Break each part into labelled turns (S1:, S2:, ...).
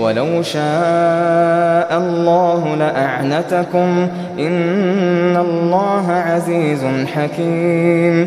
S1: ولو شاء الله لأعنتكم إن الله عزيز حكيم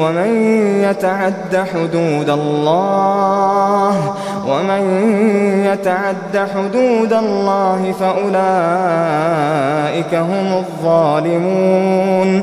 S1: ومن يتعد حدود الله ومن يتعد حدود الله فأولئك هم الظالمون.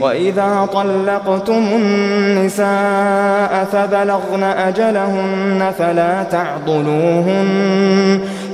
S1: وإذا طلقتم النساء فبلغن أجلهن فلا تعضلوهن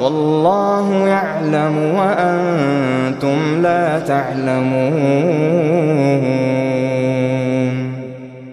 S1: والله يعلم وأنتم لا تعلمون.